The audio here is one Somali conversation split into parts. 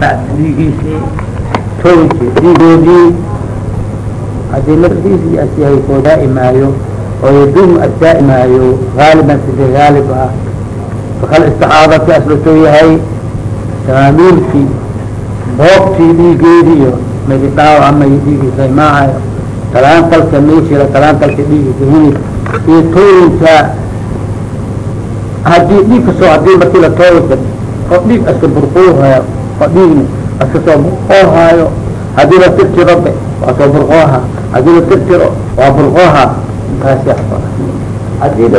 dhiigiisi tooyinki dhiigoodii haddii lafdiisi asyahay koo daa'imaayo oo yaduumu asdaa'imaayo gaaliban sidii gaalib ah. Fakal istixaadati aslatoo yahay tamaamiilkii boobtii dhiigeedi iyo madi dhaawaca may dhiigiisa imaahayo talaantalka meeshila talaantalka dhiigiisa hinid iyo tooyinka haddii dhiig ka soo haddii markii la tooyinka oo dhiig aska burquuhayo oo dhiigna aska soo burqoohaayo. Hadii la tirtiro be waa soo burqooha. Hadii la tirtiro waa burqooha. Intaas haddii la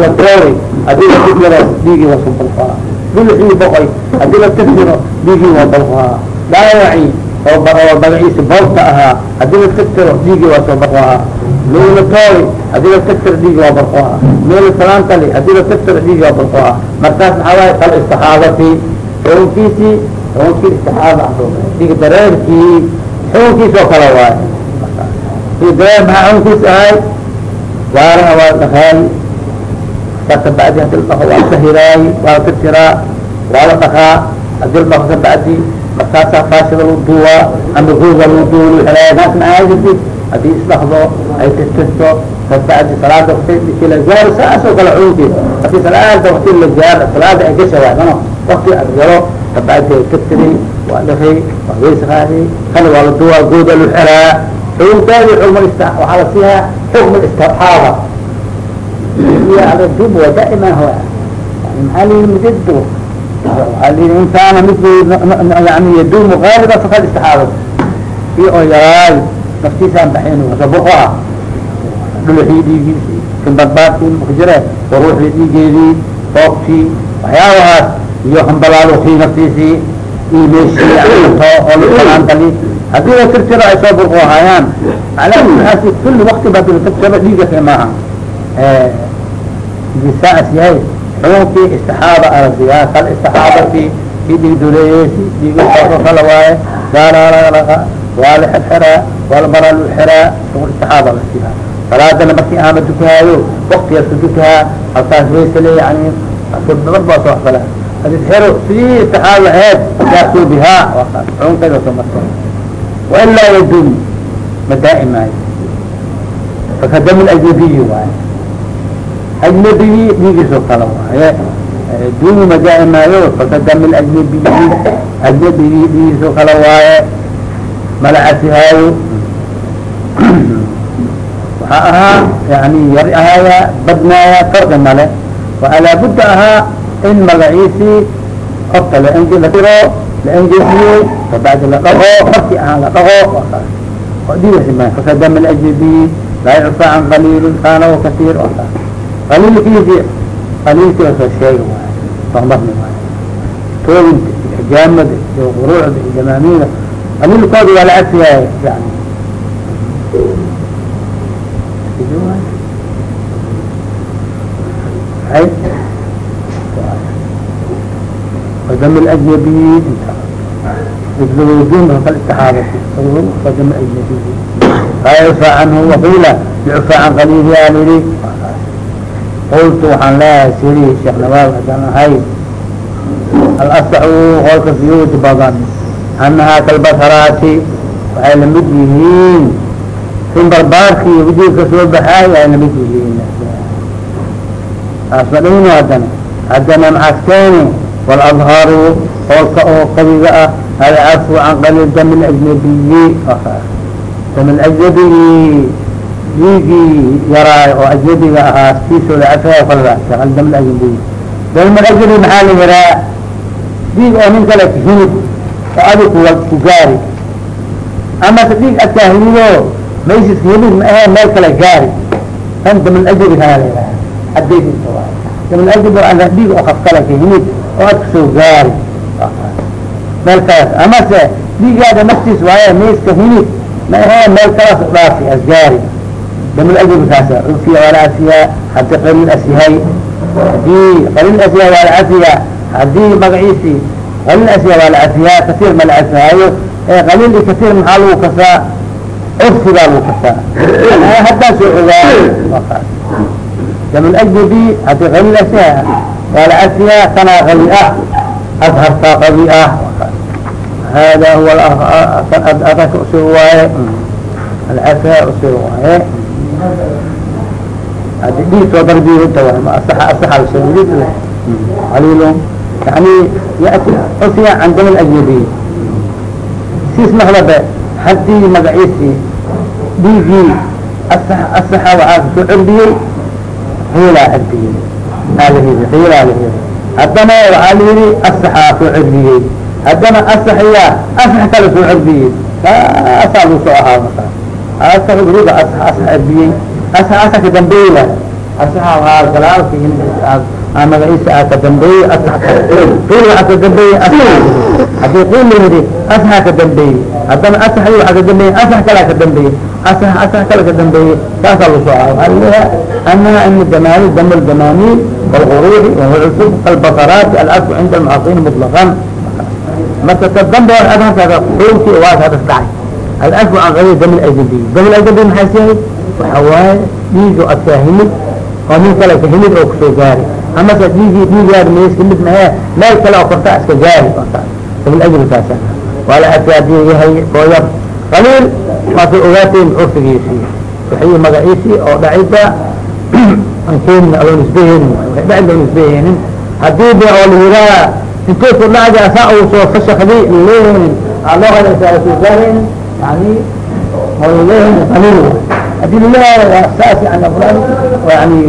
la tooy haddii la tirtiro dhiigii waa soo burqooha. Bilxii boqoy haddii la tirtiro dhiigii waa burqooha. Dhaawaci oo magaciisa boobta ahaa haddii la tirtiro dhiigii waa soo burqooha. Meel la tooy haddii la tirtiro dhiigii waa burqooha. Meel salaantali haddii la tirtiro dhiigii waa burqooha. Markaas maxaa waaye kal istixaadati xukunkiisii xukunkii istixaada dhiig dareerkii xukunkiis oo kale dhiig dareer maxaa xukunkiis ahay? Gaaraha waa dhaqaay. Markaa kabacdi haddii la dhaqo waa sahiraay waa la tirtiraa waa la dhaqaa. Hadii la dhaqo kabacdi markaasaa faashida lagu duuwaa ama googa lagu duuwa lagu xelaaya naasna aadid haddii isdhaqdo ay tirtirto kabacdi salaada wakti la gaaro saas oo kale xukunkiis haddii salaada wakti la gaaro salaada ay gasha waay mano wakti ad galo kabacdi ay tirtiri waa dhaqi waa weysqaadi kana waa la duuwaa gooda lagu xelaa xukunkaadi xukma waxaa la siihaa xukma istixaada dub waa daa'ima ho yani maxaa lihi muddo waxaa lihi in kaana midku yani yaduumu gaaliba fakad istixaada i oo yaraayo naftiisaan baxayn wasabuqoa dhulaxii dhiigiisi kinbarbaadkii makujire waruuxii dhiigeedii boobtii waxyaabahaas iyo hambalaalukii naftiisii iyo meeshii oo laantali haddii la tirtiro ay soo burqoohayaan alaa kulli wakti ba la tirtiro dhiigaka maaha saas yahay xukunkii istixaada aradiyaa kal istixaadati kii dhiig duleeyeysi dhiigoo kala waaye gaalaalaga waa la xirxiraa waa la maraa lu xiraa xukun istixaada la siihaa salaadana markii aama dukahaayo waktigaas ku dukahaa halkaas waysale yani badan baa soo kala haddii xero sidii istixaada aheed yaakuu bihaa xukunkeeda soo marta wailaa yadum ma daa'imaayo fakadam ajnabiyi waaye ajnabigi dhiigiisoo kale waaye duumi ma daa'imaayo fakadam ajnabiyi dhiigiisoo kale waaye mala casihaayo waxaa ahaa yani yari ahaaya badnaaya farqi male. Waxaa laabudda ahaa in magaciisii horta laenji la tiro la enjejiyo kabacdi la dhaqo markii ahaan la dhaqo oo dhiigasima fakadam ajnabiyi laa yucfa can qaliilin kaana wakasiir oo kaas qaliilkiisi qaliilkii oo soo sheega waay soo marni waay toobinta iyo xijaamada iyo quruucda iyo jamaamiida qaliilkooda waa la cafiyaay yani hay ودم الأجنبي مثل وجوم كالاستحاضة ودم الأجنبي لا يعفى عنه وقيل يعفى عن قليل آلري قلت waxaan leeyahay siri sheekh nawaal hadaan ahay alasaxu qolka fiyuud badan annahaa kalbasaraati waxay la mid yihiin in barbaarki iyo wajiga ka soo baxaay ay la mid yihiin taas ma dhihino haddana haddana maxaas keeni waladharu qolka oo qawiga ah alcafu can qaliil dami ajnabiyi dami ajnabiyi dhiigii yaraay oo ajnabiga ahaa kiisoo la cafaya kala dam ajnabi dam ajnabi maxaa la yihaa dhiig oo nin kale hinid oo adi ku ku gaari ama se dhiig adkaa hinido maysiska hinid ma aheen meel kale gaari kan dam ajnabi kana la yihaha adaysa waay dam ajnabi ana dhiig oo kaf kale ka hinid oo ad ku soo gaari meel kalaas ama se dhiigaada naftiis waaye mayska hinid ma aheen meel kalaas dhaafi as ajnabi kaasa cufiya waa la cafiyaa haddii qalil as yahay haddii qalil as yahay waa la cafiyaa haddii magaciisi qalil as yahay waa la cafiyaa kasiir ma la cafihaayo ee qalil iyo kasiir maxaa lagu kasaa curfigaa lagu kasaa haddaa soo ogaay dam ajnabi haddii qalil as yahay waa la cafiyaa kanaa qawi ah adhartaa qawi ah hada huwa adaka usi waaye alcafa usi waaye hadi dhiig soo darbiinta waay ma asaxa asaxa qaliilun yani yati usiya can dam ajnabiy siis mahlaba haddii magaciisi dhiigii asax asaxa waxaa ka soo cerdiyey hiilaa cerdiyey alahidi hiilaa lahidi haddana waxaa layidhi asaxaa soo cerdiyey haddana asaxya asax kala soo cerdiyey saasaa lagu soo ahaa markaa asax weliba asax asax cerdiyey asax asax ka magaciisa aa ka dambeeyey aa ka dambeeye haddii qul yidi asaa ka dambeeyey haddana asa waa ka dambeeye asa kalaa ka dambeeye asa kala ka dambeeye saasaa lu soo caa waaleeyaha anaha in damaani dam damaaniil wlquruuci wlcusub albasaraati alasfu cinda almucasin muطlaqan marka ka dambe adhaka qulki waasaas dhacay alasfu can ayri dam ajnabiy dam ajnabiy maxaa siyahay waxa waaye dhiigo adkaa himid oo nin kale ka himid oo ku soo gaari amase dhiigii dhiigaada mees himid mahe meel kale oo korta iska gaari dam ajnabi kaasa waa la adkaa haddii yahay oo yar qaliil waasa ogaateen curfigiisii wixii magaciisii oo dhacida an keenin loo nisbeheenin dhacid loo nisbeheenin haddii de oo la yiraa intay ku dhacdi asaa uu soo fashakdi leehin loo hadasaasaareen yani oo leehin qaliil haddii la leeyahay saas yani yani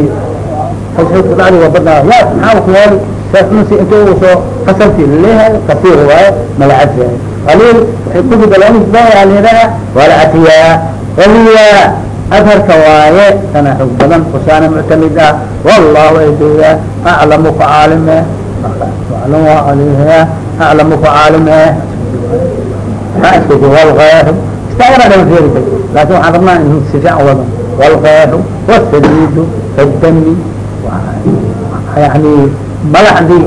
fashad ku dhacdi waa badnaa ya maxaa ku yaali saas nasi inta uu soo fasalti la leeyahay kasiir waaye malacad yahay qaliil waxay kufida loo nisbeeya liraa waa la atiyaa waliya adharka waaye kana xog badan usaana muctamid ah wallahu aydoya aclamu ka caalime aclam waa alihya aclamu ka caalime ma iska jo walgeeru yani madaxdii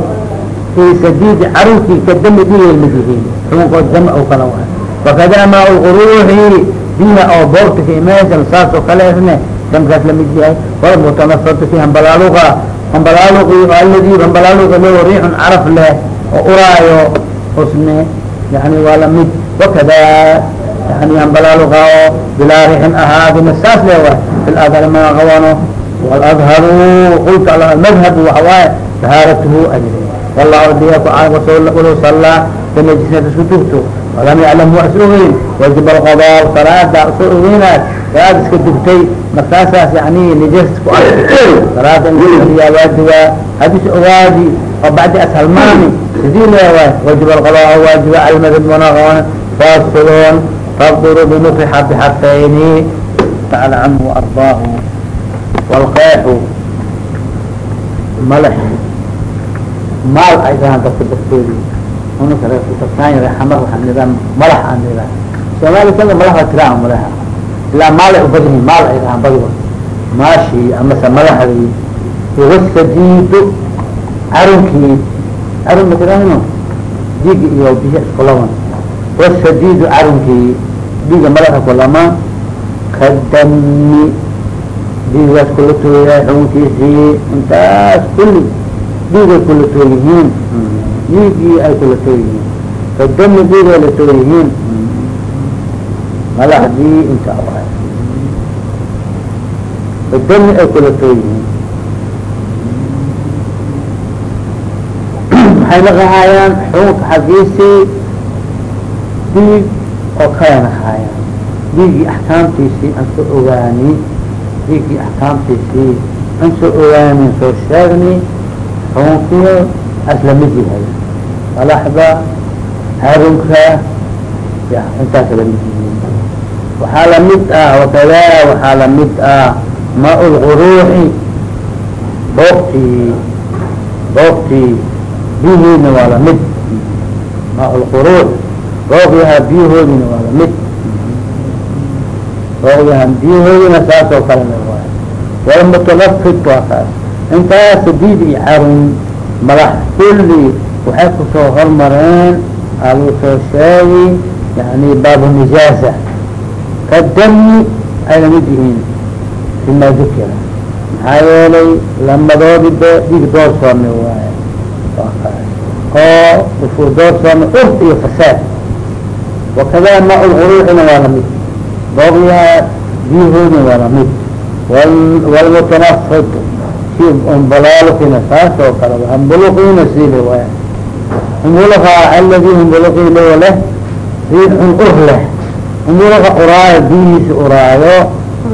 i sadiidi carunkii kadami dhiyay mid yihiin xukunkood dam oo kala waay wakada maa lquruuxi biha oo boorta ka imaysan saas oo kaleesne damkaas la mid yahay walmutanafatu fi hambalaaluqa hambalaaluqi aladi hambalaaluqa leo riixun caraf leh oo uraayo husne yani waa la mid wakada yani hambalaaluqa oo bilaa riixin ahaadina saas le waay fi ladhar ma qabano waladharu qulta madhabu waxawaaye tahaaratuhu ajri wallahu diyaku walow sallaa danajisnad isku dugto walam yaclam wa is ogeyn wajib alqadaa salaada isu ogeynaad salaad iska dugtay markaasaas yani nijas ku arkay salaada inyaa waajiba hadis ogaadi oo bacdi ashalmaani sidii leewaay wajib alqadaa waajiba almadhab wanaqon fasilon tabduru binufixa bixaqayni taala canhu waardaahu walqeexu malax maal ay dhahaan dadka darteedi unaka reesamar waaa nidaa malax aan nidaa soomaali kada malaxa. Tiraa malaha ilaa maalay ubadyihin maal ay dhahaan badiba maashi amase malaxdii wasadiidu carunkii. Carun matirahno diigi iyo bihi iskulaman wasadiidu carunkii. Diiga malaxa kulama kadami diigaas kula tooyahay xukunkiisii intaas kulli diigay kula too yihiin diigii ay kula too yihiin kadami diigay la too yihiin malaxdii inta waay kadami ay kula too yihiin waxay naqahaayaan xukunka xaggiisii diig oo kala nahaayaan diigii axkaamtiisii aan soo ogaani diigii axkaamtiisii aan soo ogaanin soo sheegni xukunkiyo asla mid yahay malaxda harunka intaas la mid yihiin waxaa la mid ah wakada waxaa la mid ah ma lquruuxi boogtii boogtii biyihiina waa la mid ma lquruux boogyaha biyahoodina waa la mid boogyaha biyahoodina saas oo kale waay walmutanafid waa kaas intaas sadiid iyo carun madax kulli waxay ku soo hormareen alagu soo sheegi yani baabu nijaaza. Kadami ay la mid yihiin fima dukira maxaa yeelay lamadoodi be dhig doorsoome waaye waa. Kaas oo ufur doorsoome ur iyo fasaad. Wakada ma lquruuxina waa la mid booqyaha biyahoodina waa la mid walmutanafid si umbalaalkina saas oo kale hambuluqina sile waay hambuluqa aladi hambuluqi loo leh riixun ur leh hambuluqa uraayo biyihiisa uraayo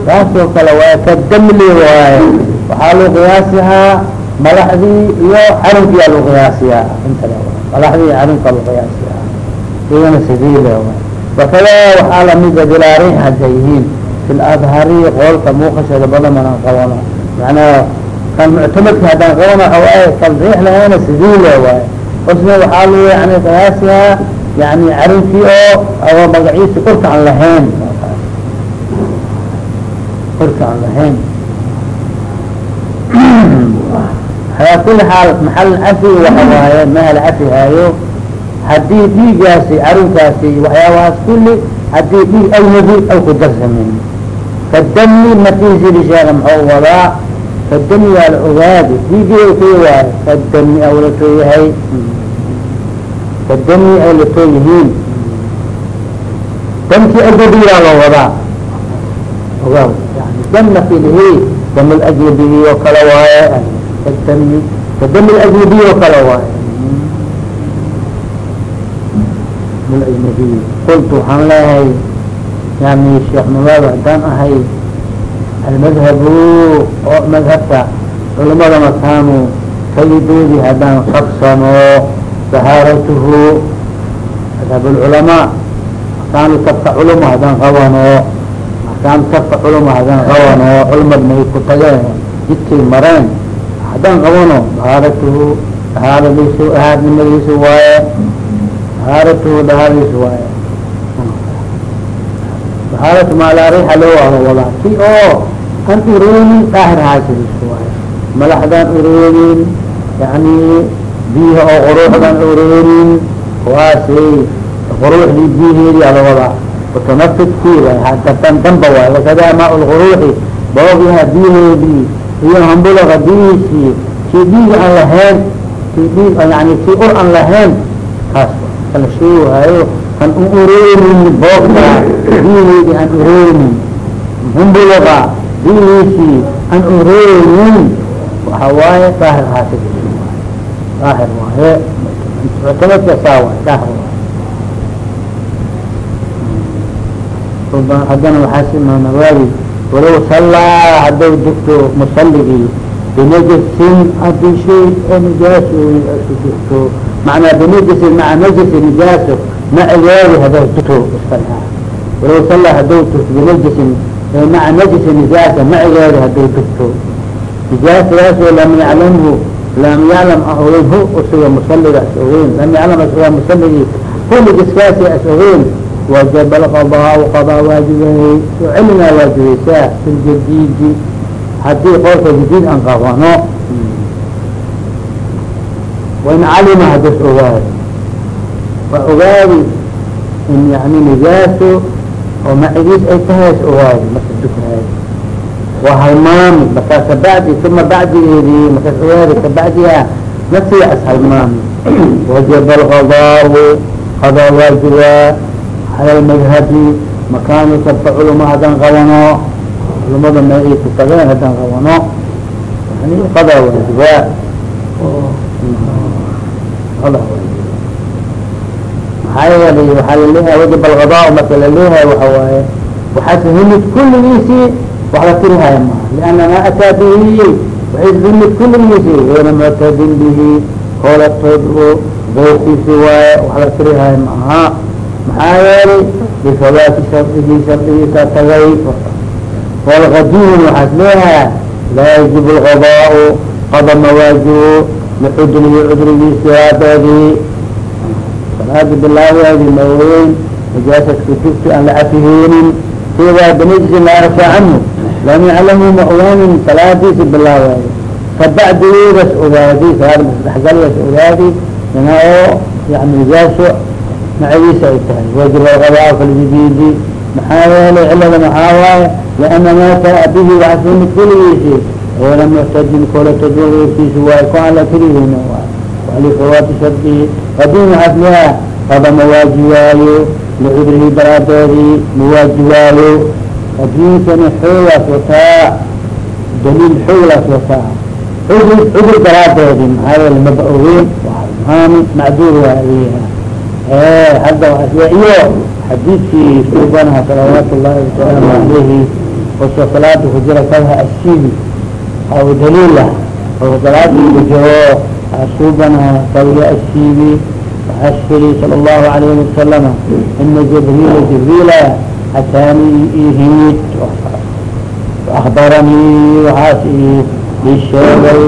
saas kale waay kadamli waaye waxaa loo qiyaasihaa madaxdii iyo carinkiyaa loo qiyaasiyaa inta madaxdii iyo carinkaa loo qiyaasiyaa iyagana sidiile wakada waxaa lamida bilaa riix hadday yihiin fi ladhari qoolka muuqashada badan manaan qabano macnaa kan muctamadka haddaan waaye kan riix lahayna sidiile waaye. Osna waxaa loo yani qiyaasihaa yani carinkii oo magaciisi urka aan lahayn. Urka aan lahayn. Alaa kuli xaal maxal cafi waxa waaye mahal cafi haayo haddii dhiigaasi carinkaasi waxyaabahaas kuli haddii dhiig aw ku darsamin. Kadami markiisidi sheega muxuu wadaa kadami waa la ogaadi. Dhiigii kii waayo kadami aw latoo yahay. Kadami ay latoo yihiin. Damkii ajnabiyaa loo wadaa. Ogaa yani dam oo kale waaye. Kadami kadam ajnabiy oo kale waaye ajnabiy qultu waxaan leehay yani sheekh nawawi haddaan ahay almadhabu oo madhabka culamada makaanu kalidoodii haddaan qabsano dahaaratuhu madhab lculamaa makaanu tabka culuma haddaan qabano makaanu tabka culuma haddaan qabano culamad may ku tageen jidkay mareen haddaan qabano dahaaratuhu dahaaradiisu ahaarnimadiisu waaye dahaaratuhu dahaaradiisu waaye dahaaratu maalaa riixa loo wado wadaa ki oo aan uroonin daahir haasidiisu waaye malaxdaan uroonin yani biyaha oo quruuxdaan uroonin waasay quruuxdii biyaheedii ala wadaa mutanafidkii dartan damba waay wakadaa maa lquruuxi boobiha biyaheedii iyo hambulaga biyihiisii kii dhiig aan lahayn kii dhiig yani kii ur aan lahayn kala sheegaayo kan u uroonin boobka biyaheedii aan uroonin hambulaga biyihiisii aan uroonin waxa waaye daahir haasi daahir waaye muctamadka saa waay daahir waaye. Haddana waxaa si imaam nawawi walow sallaa hadday dugto musaligii binajasin haddii shay oo nijaas ku dugto maca najasi nijaaso macegeedi haday dugto iskalha walow sallaa hadday dugto binajasin maca najasi nijaasa macegeedi hadday dugto nijaasadaasoo lam yaclamhu lam yaclam ahogeyn hu usuga musaliga as ogeyn lam yaclam asuga musaligii hu nijaskaasi as ogeyn wajab alqadaa qadaa waajibay soo celinaa waajibaysaa fi ljadiidi haddii qoolka jadiid aan wain calima hadas ogaadi waa ogaadi in yani nijaaso oo macigiis ay tahay as ogaadi marka dukahay waa halmaami markaa kabacdi uma bacdigeedii markaas ogaadi kabacdiha nasiya as halmaami wajab alqadaau qadaa waajibaa ala madhabi makaanu sabka culuma haddaan qabano culumada ma ay ku tageen haddaan qabano yani qadaa waajibaa maxaa yeelay waxaa la leeyahay wajib alqadaa marka la leeyahay waxa waaye waxaas himid kulligiisii wax la tirihaya maha liana maa ataa bihi waxay himid kulligiisii gayra muctadin bihi koolatood dookiisi waaye wax la tirihaya maaha. Maxaa yeelay bifawaati shardigii shardigiisa tagay. Walqadiim waxaas leeyahay laa yajib lqadaau qada mawaajibu lixudrihi cudrigiisi aabeedii salaada bilaaweedi maweyn najaasadka jugti aan la cafiheenin sidaa binajsi laa rafaa canhu lam yaclamu ma ogaanin salaadiisi bilaaweedi kabacdigeedas ogaadi salaada masdexgalidas ogaadi ina oo yani najaaso macagiisa ay tahay wajib alqadaa kaljadiidi maxaa yeelay cilada maxaa waaye liana maa taa bihi waxasimid kuligiisi غayra muctadin kolatadkiisi waay ku ala kelihin waay walifawaati shardihi qadiim waxaas leeha qada ma waajibaayo licudrihi daraadeedii ma waajibaayo adduunkani xoogaas wataa daliil xooglaas wataa cudur cudur daraadeedi maxaa yeele maba ogeyn maami macduur waa leeyaha hadda iyo xadiidkii suubanaha salawaatu llahi wasalaamu alayhi osoo salaada ku jira kaha asiibi daliilah oo salaada ku jiro suubanaha kawiya asiibi waxaasfili sala allahu alayhi wasalama ina jibriila jibriila ataani ihimid akbaranii waxaas ii sheegay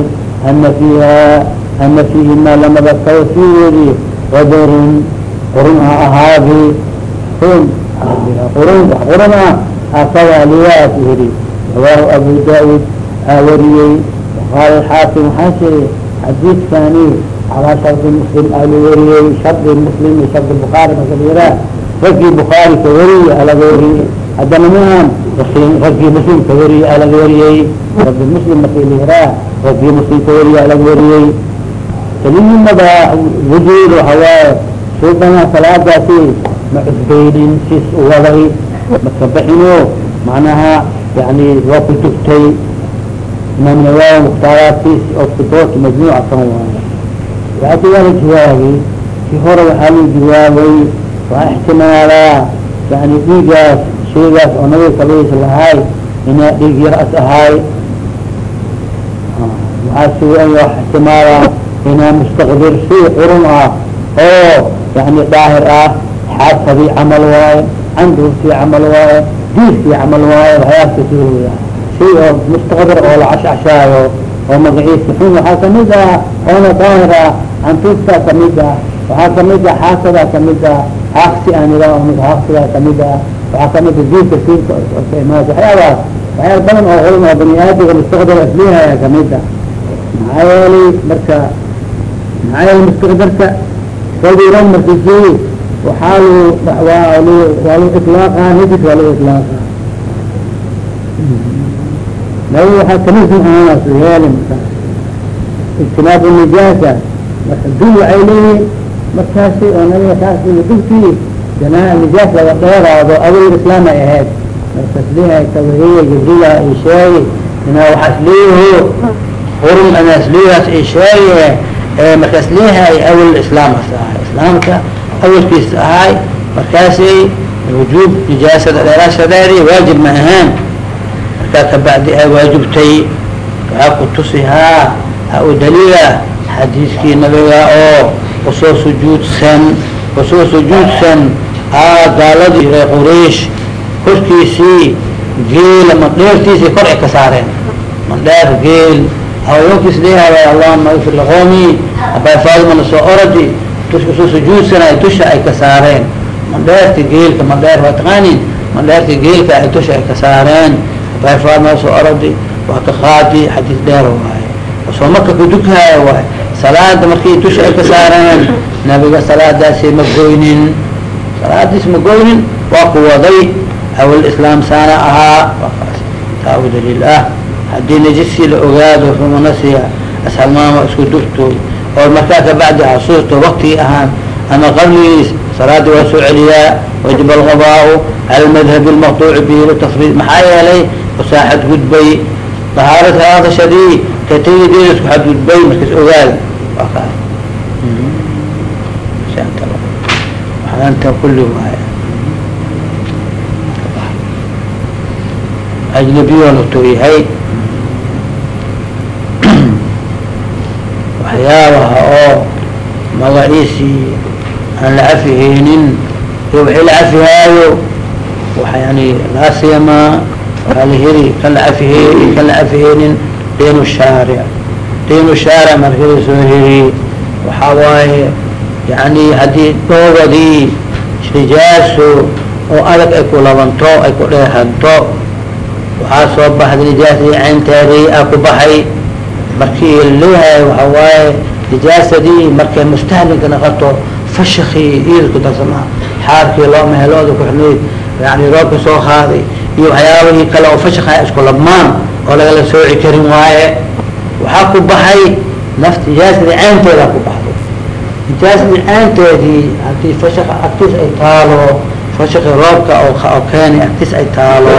ana fiiha ana fiihima lamada kawfiyoodi qadarun qurun ha ahaadi qurun qurun wax qurun ah akada liyaas yiri rawaahu abu daud aa wariyey waqaala xaakim waxaa sheegay xadiidkani calaa shardi muslim aa la wariyey shardi muslim iyo shardi bukaari marka la yiraa raggii bukaari ka wariyey alaga wariyey. Haddana maan raggii muslim ka wariyey alaga wariyey. Raggi muslim yiraa raggii muslim ka wariyey alaga wariyey. Kelimada wujuud waxawaaye suubana salaadaasi ma cusbeynin sis waday maka baxino macnaha yani waa ku tugtay imaam nawawi mukhtaaraadkiis oo kudoorta majmuuca kan waayo laakin waa la jawaabi kii hore waxaa la jawaabay waa ixtimaalaa yani dhiigaas shaygaas oo nabiga kabaysa lahaay inaa dhiig yar as ahaay waxaa sugan wax ixtimaalaa inaa mustaqdir shay xurun ah oo yani daahir ah xaadkadii camal waaye candurkii camal waaye diirkii camal waaye waxyaabka suuya shay oo mustaqdir oo la cashcashaayo oo magaciisa. Xun waxaa ka mid ah oona daahir ah cantuurtaa ka mid ah waxaa ka mid ah xaasadaa ka mid ah xaaqsi aan ila xaaqsigaa ka mid ah waxaa ka mid ah diirka siinka imaas waxyaabaas waxyaaba badan oo culum oo bani aadamka mustaqdir asliihaya ka mid ah. Maxaa yeelay marka maxaa yeelay mustaqdirka sawiran markasi waxaa lu waa lu waa lu iطlaaqa hidis waa lu iطlaaqa waxaa kamidin ahaas yeeli ijtinaab nijaasa marka dul waxay leeyihiin markaasi oo nabiga kaas dugtii janaa nijaas laga dheeraado awal islaam ay ahayd markas leeyahay tawahiya jibriila ay sheegi inaa waxaas leeyaho qurun anaas leeyahaas ay sheege markaas leeyahay awal islaam as ahay islaamka awalkiisa ahay markaasi wujuub nijaasada dheeraashadeedi waajib ma ahaan markaa kabacdi ay waajibtay waxaa ku tusihaa ha u daliila xadiiskii nabiga oo u soo sujuudsan u soo sujuudsan aa gaaladii reer quraysh korkiisii geela mandheertiisii kor ay ka saareen mandheer geel haweenkiis leeyahay allahuma ifir liqoomi abaa faadimana soo oradi u soo sujuudsanay dusha ay ka saareen mandheerta geelka mandheer waa taqaanin mandheerta geelka ay dusha ay ka saareen abaa faadimana soo oradi waa ka qaadi xadiis dheer waaye. Soo marka kudukahaya waay salaada markii dusha ay ka saareen nabiga salaadaasi ma goynin. Salaadiis ma goynin waa ku waday. Awal islaam saana ahaa taa u daliil ah haddii najisii la ogaado rumanasiya ashalmaama isku durto. Oo markaa kabacdi xasuusto waktigii ahaan ama qabligiis salaada waa soo celiyaa. Wajib alqabaau cala madhabi lmaqtuuci bihi litafriid maxaa yeelay usaa xadgudbay dahaarad haadashadii katayideeda isku xadgudbay markas kaas anta kulli waay ajnabiyo lato yahay waxyaabaha oo magaciisii aan la cafihaynin iyo wixii la cafihaayo waxa yani laa waxaa la heli kan la cafihay kan la cafihaynin daynu shaaric la soo heli waxaa waaye yani haddii dhoobadii nijaaso oo adag ay ku labanto ay ku dheehanto waxaa soo baxday nijaasadii caynteedii aa ku baxay markii la leeyahay waxa waaye nijaasadii markay mustahlinka noqoto fashakii iidku darsama xaarkii loo mehelooda kuxnayd yani roobka soo qaaday iyo waxyaabahii kale oo fashakha isku labmaan oo lagala sooci karin waaye waxaa ku baxay naft nijaasadii caynteedaa ku baxday nijaas nicaanteedii haddii fashaq agtiis ay taalo fashaqi roobka oo keeni agtiis ay taalo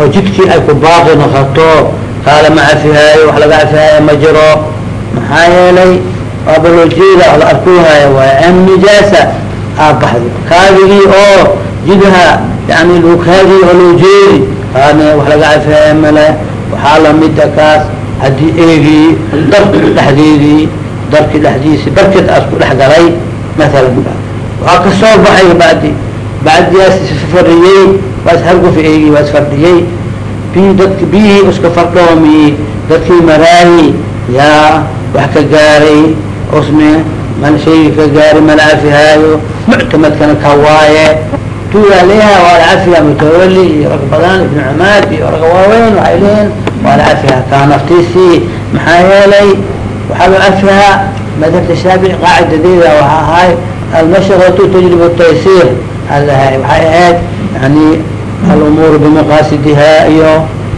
oo jidkii ay ku baaqi noqoto kaa lama cafihaayo wax laga cafihaayo ma jiro. Maxaa yeelay waaba loo jeeda la arkuhaayo waay an nijaasa aa baxdo. Kaadigii oo jidaha yani lukaadii oo loo jeedi kaana wax laga cafihaayo male waxaa lamida kaas haddii eegii darki dhexdeedii darki dhexdiisi barkeed aas dhex galay maalan waxaa ka soo baxay badi bacdiyaas isfariyey waa ishargufi eegii waa isfardhiyey bi dadki biyihii iska fardhoomi dadkii maraayi yaa wax ka gaaray usme mal shaygi ka gaari mala cafihaayo muctamadkana ka waaye waa la cafiyaa mutawali iyo rag badan ibnu cumaad iyo rag waaweyn waxay leeyihiin waa la cafiyaa kaa naftiisii maxaa yeelay waxaa loo cafiyaa madhabta shaafici qaacidadeeda waxa ahay almashaqatu tajribu taysiir alahay waxay ahayd yani alumuuru bimaqaasidiha iyo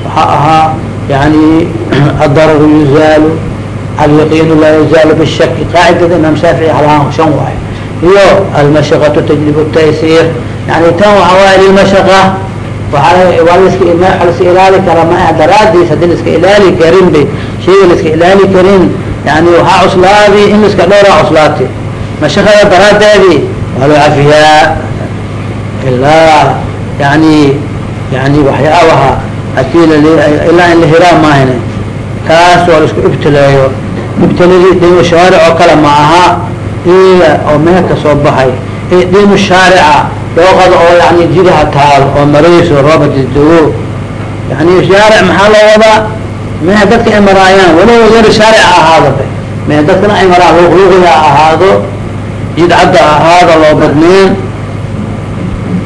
waxaa ahaa yani adararu yuzaalu alyaqiinu laa yazaalu bishaki qaacidada imaam shaafici halahaan shan waayo iyo almashaqatu tajribu taysiir yani tan waxa waay lilmashaqa waaa waa laska laska ilaali kara maa daraadiis haddii laska ilaali karin ba shayga laska ilaali karin. Yani waxaa cuslaadi in laska dhowraa cuslaati. Mashaqada daraadeedii waa loo cafiyaa. Ilaa yani yani waxyaabaha haddii ilaa in la hiraa maahane kaas waa la isku ibtileeyo ibtiladi diinu shaaric oo kale ma aha. Iya oo meel ka soo baxay. Diinu shaarica dooqada oo yani jidaha taal oo marayso rooba didogo yani shaaric maxaa loo wadaa? Meha dadka ay maraayaan walow yar shaaric ahaado meha dadkana ay maraan luqluqiga ahaado jidcadda ahaado loo badneen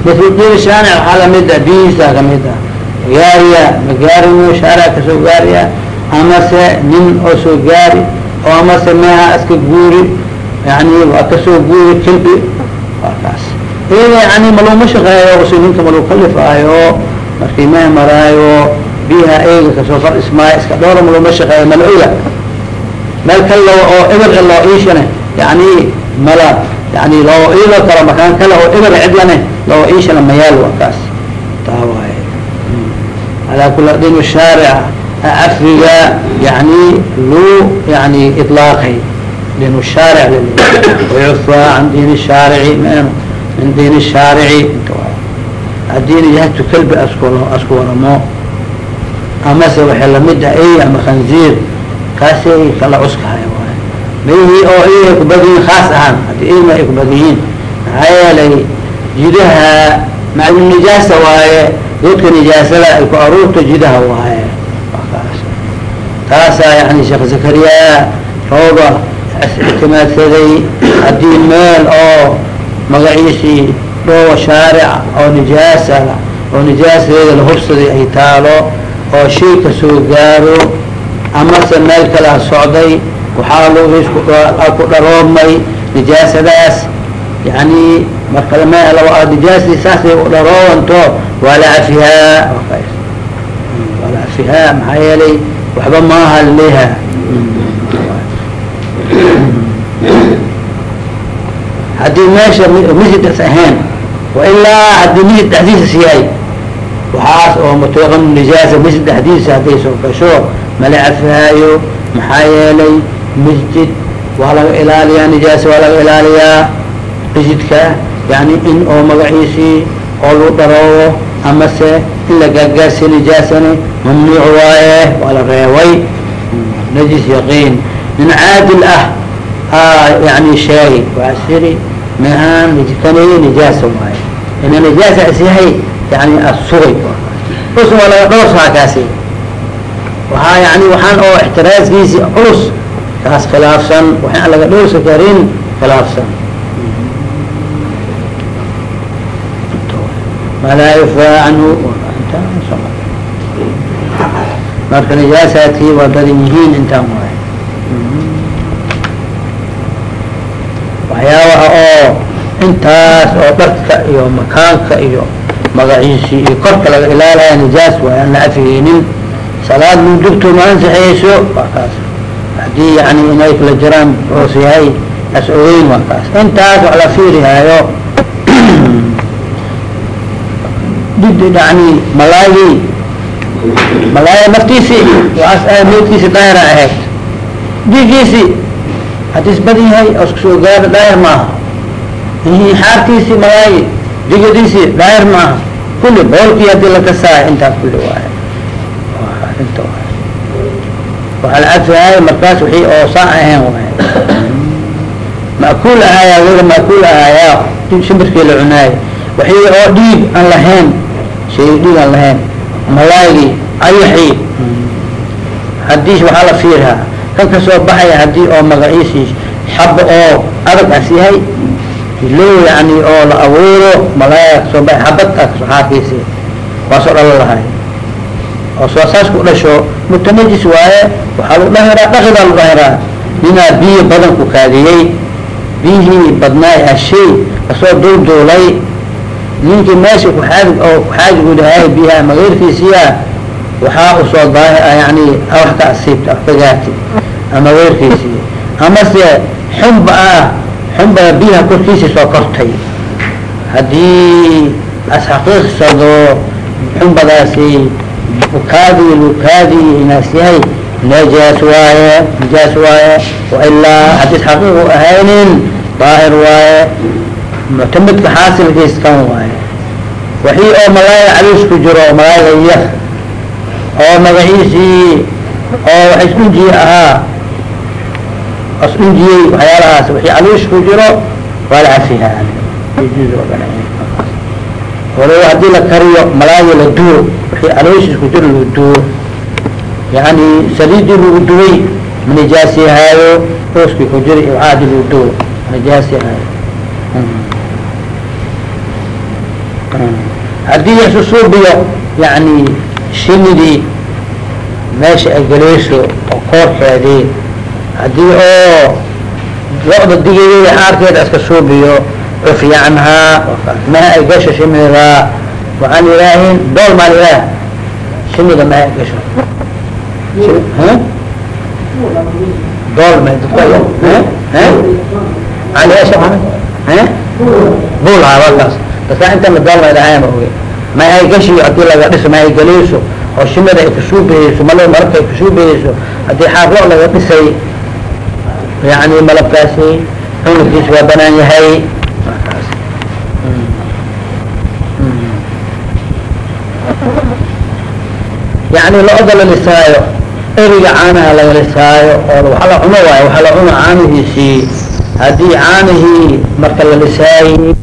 masudin shaaric waxaa la mid ah bihiisa ka mid ah. Gaariya ma gaarino shaaric ka soo gaariya? Amase nin oo soo gaari oo amase meha iska guuri yani ka soo guuri iyada yani maluma shaqeeyo ninka malu kalifaayo maraayo biha eega ka soo far ismaayo iska dhowra maluma shaqeeyo mala oga. Meel kale oo eber loo iishane yani mala yani loo iilo karo makaan kale oo eber cidlane loo iishana mayaal waa kaas. Taa waaye. Alaa kula din shaaric cafriga yani luu yani ilaaqay din shaaric wayufa can diin shaarici mn min diin shaarici haddiina yahtu kalbi asku waramo amase waxay la mid ah ey ama khanziir kaasay kala cuskahay waay mayhii oo ay kubadiyiin khaas ahaan haddii ilma ay kubadiyiin maxaa yeelay jidaha maclu nijaasa waaye doodka nijaasada ay ku aruurto jidaha waaye taasaa yani sheekh zakariya rooba ictimaadsaday haddii meel oo magaciisii dhoowa shaarica oo nijaasa oo nijaasadeeda la hursaday ay taalo oo shay ka soo gaaro amase meel kalea socday waxaa loo ku dharoomay nijaasadaas. Yani marka nijaastii saasay u dharoowanto waa la cafihaa waa la cafihaa maxaa yeelay waxba maaha laleha haddii meesha masjidas ahayn wailaa haddii masjid dhexdiisas yahay waxaas oo mutayaqan nijaasa masjid dhexdiisa hadday soo gasho mala cafihaayo maxaa yeelay masjid waa laga ilaaliyaa nijaasa waa laga ilaaliyaa masjidka yani in oo magaciisii oo lagu dharoowo amase in la gaagaarsiya nijaasani mamnuuc waaye waa la reebay. Najis yaqiin. Nin caadil ah yani sheegay waa siri mehaan kani nijaasa waaye ina nijaasa is yahay yani asugay us waa laga dhowrsaa kaasi waaa yani waxaan oo ixtiraaskiisi culus kaas khilaafsan waxaan laga dhowrsa karin khilaafsan marka nijaasaadkii waa badan yihiin intaan waay waxyaabaha oo intaas oo dharka iyo makaanka iyo magaciisii iyo korka laga ilaalaya nijaas waay aan la afigeynin salaad mudugto ma ansaxeyso waa kaas. Haddii yani inay kala jiraan hoos yahay as ogeyn waa kaas. Intaas wax la fiirihaayo did yani malaagii malaaya naftiisi waas meydkiisi daahira ahayd. Dhiigiisi haddii isbadan yahay oo iskusoo gaaro daahir maaha. Xaarkiisi malaagi digadiisi daahir maaha. Kulli boolkii haddii lakasaay intaas kulli waay arinta waxaa la cadfihaayo markaas wixii oo saa ahayn waay ma'kuul ahaayaa wega ma'kuul ahaayaa. Shimbirkii la cunaayo wixii oo dhiig aan lahayn shay dhiig aan lahayn. Malaagi ayaxii. Hadii waxaa la fiirhaa kan ka soo baxaya haddii oo magaciisi xaba oo adag as yahay loo yani oo la abuuro malaaga ka soo baxay xabad ah xaarkiisi waasoo dhalo lahay. Oo soo saas ku dhasho mutanajis waaye waxaa lagu dhahiraa dhaqidaa lagu dhahiraa. Ninaa biyo badan ku kaadiyey biyihii badnaay ashay ka soo duulduulay ninkii meesha kuxaadi oo kuxaadi u dhahay biyaha mageyrkiisiya waxaa u soo daahir yani wax ka asiibta ka gaarti ama weyrkiisii amase xumba ah xumbaga biyaha korkiisii soo kortay. Haddii asxaqiiqsado xumbadaasi ukaadi lukaadi inaas yahay najaas waaye najaas waaye wailaa haddii xaqiiq u ahaynin daahir waaye muctamidka xaasilkiis kan waaye. Waxii oo malaaga caliis ku jiro malaaga yar oo magaciisii oo wax isdhunjiye ahaa isdhunjiyey waxyaalahaas wixii caliish ku jiro waa la cafihaa walow haddii la kariyo malaaga la duwo wixii calooshiis ku jiro la duwo yani saliidii lagu duway manijaas yahaayo ooskii ku jira iyo haddii lagu duwo nijaas yahaayo haddii isusuubiyo yani shinidii meesha ay gelayso oo koorkeedii haddii oo lo-da digadeeda xaarkeeda iska suubiyo cufyaanhaa maha ay gasho shinidaa waxaan ilaahin dool maan ilaah shinida maha ay gasho. Dool ma bul haa wakaas dadka inta la dool ma dhahayan oge ma ay gashiyo haddii laga dhiso ma ay gelayso oo shinida ay kusuubahayso mal marabka ay kusuubahayso haddii xaar lo laga dhisay yani malabkaasi cunugkiisa waa banaan yahay yani lo-da la lisaayo eriga caanaha laga lisaayo oo waxa la cuno waayo waxaa la cuno caanihiisii haddii caanihii marka la lisaayi